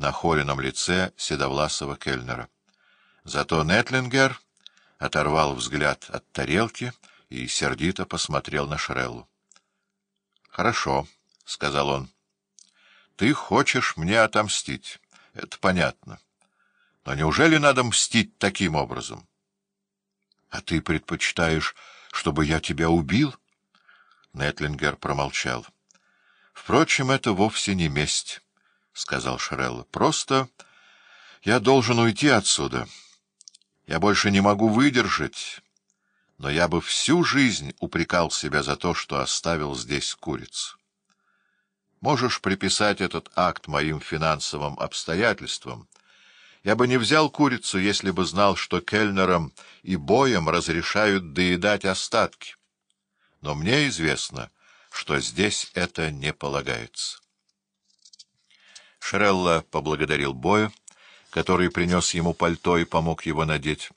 на холеном лице седовласого кельнера. Зато Нетлингер оторвал взгляд от тарелки и сердито посмотрел на Шреллу. — Хорошо, — сказал он. — Ты хочешь мне отомстить. Это понятно. Но неужели надо мстить таким образом? — А ты предпочитаешь, чтобы я тебя убил? Нетлингер промолчал. — Впрочем, это вовсе не месть, — сказал Шрелла. — Просто я должен уйти отсюда. Я больше не могу выдержать но я бы всю жизнь упрекал себя за то, что оставил здесь куриц. Можешь приписать этот акт моим финансовым обстоятельствам. Я бы не взял курицу, если бы знал, что кельнерам и боям разрешают доедать остатки. Но мне известно, что здесь это не полагается. Шрелла поблагодарил Боя, который принес ему пальто и помог его надеть.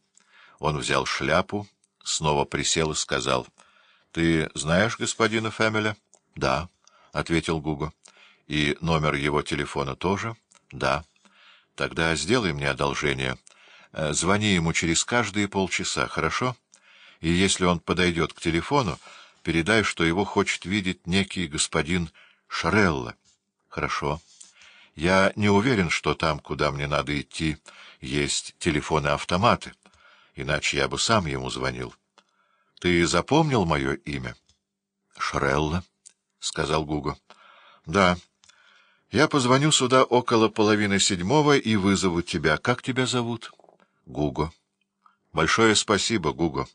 Он взял шляпу, снова присел и сказал. — Ты знаешь господина Фэмеля? — Да, — ответил Гуго. — И номер его телефона тоже? — Да. — Тогда сделай мне одолжение. Э, звони ему через каждые полчаса, хорошо? И если он подойдет к телефону, передай, что его хочет видеть некий господин Шарелла. — Хорошо. Я не уверен, что там, куда мне надо идти, есть телефоны-автоматы. — иначе я бы сам ему звонил. — Ты запомнил мое имя? — Шрелла, — сказал Гуго. — Да. Я позвоню сюда около половины седьмого и вызову тебя. Как тебя зовут? — Гуго. — Большое спасибо, Гуго.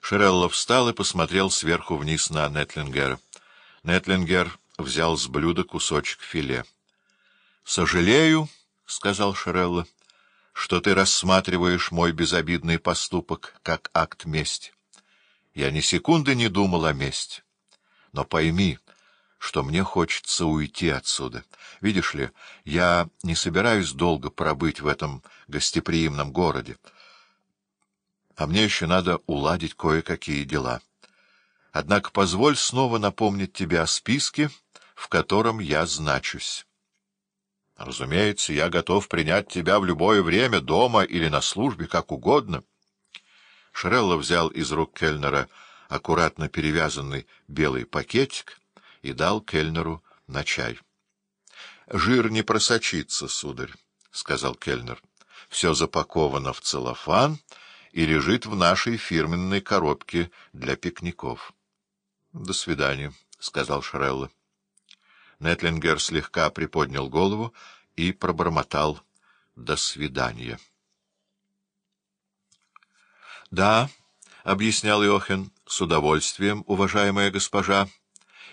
Шрелла встал и посмотрел сверху вниз на Нетлингера. Нетлингер взял с блюда кусочек филе. — Сожалею, — сказал Шрелла что ты рассматриваешь мой безобидный поступок как акт мести. Я ни секунды не думал о мести. Но пойми, что мне хочется уйти отсюда. Видишь ли, я не собираюсь долго пробыть в этом гостеприимном городе. А мне еще надо уладить кое-какие дела. Однако позволь снова напомнить тебе о списке, в котором я значусь. Разумеется, я готов принять тебя в любое время, дома или на службе, как угодно. Шрелла взял из рук кельнера аккуратно перевязанный белый пакетик и дал кельнеру на чай. — Жир не просочится, сударь, — сказал кельнер. — Все запаковано в целлофан и лежит в нашей фирменной коробке для пикников. — До свидания, — сказал Шрелла. Нетлингер слегка приподнял голову и пробормотал «до свидания». «Да», — объяснял Иохен, — «с удовольствием, уважаемая госпожа,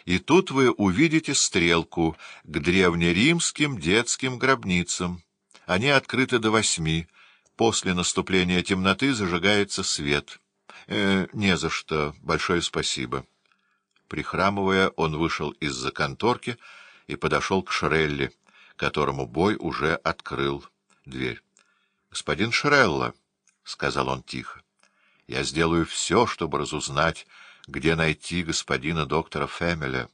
и тут вы увидите стрелку к древнеримским детским гробницам. Они открыты до восьми. После наступления темноты зажигается свет. Э, не за что. Большое спасибо». Прихрамывая, он вышел из-за конторки и подошел к Шрелли, которому бой уже открыл дверь. — Господин Шрелла, — сказал он тихо, — я сделаю все, чтобы разузнать, где найти господина доктора Фемеля.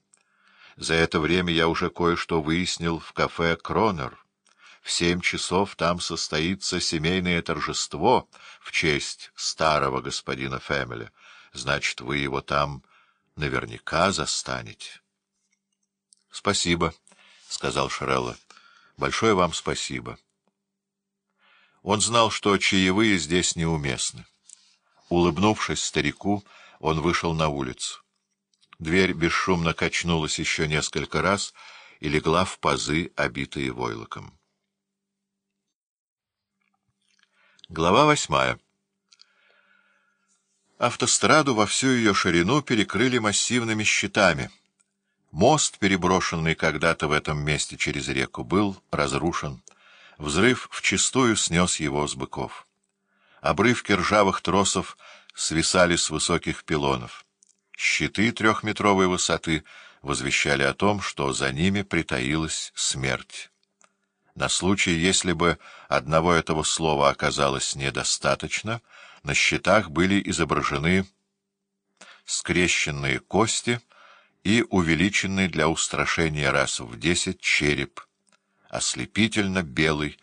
За это время я уже кое-что выяснил в кафе «Кронер». В семь часов там состоится семейное торжество в честь старого господина Фемеля. Значит, вы его там наверняка застанете. — Спасибо, — сказал Шрелла. — Большое вам спасибо. Он знал, что чаевые здесь неуместны. Улыбнувшись старику, он вышел на улицу. Дверь бесшумно качнулась еще несколько раз и легла в пазы, обитые войлоком. Глава восьмая Автостраду во всю ее ширину перекрыли массивными щитами. Мост, переброшенный когда-то в этом месте через реку, был разрушен. Взрыв вчистую снес его с быков. Обрывки ржавых тросов свисали с высоких пилонов. Щиты трехметровой высоты возвещали о том, что за ними притаилась смерть. На случай, если бы одного этого слова оказалось недостаточно — на щитах были изображены скрещенные кости и увеличенный для устрашения раз в десять череп, ослепительно белый,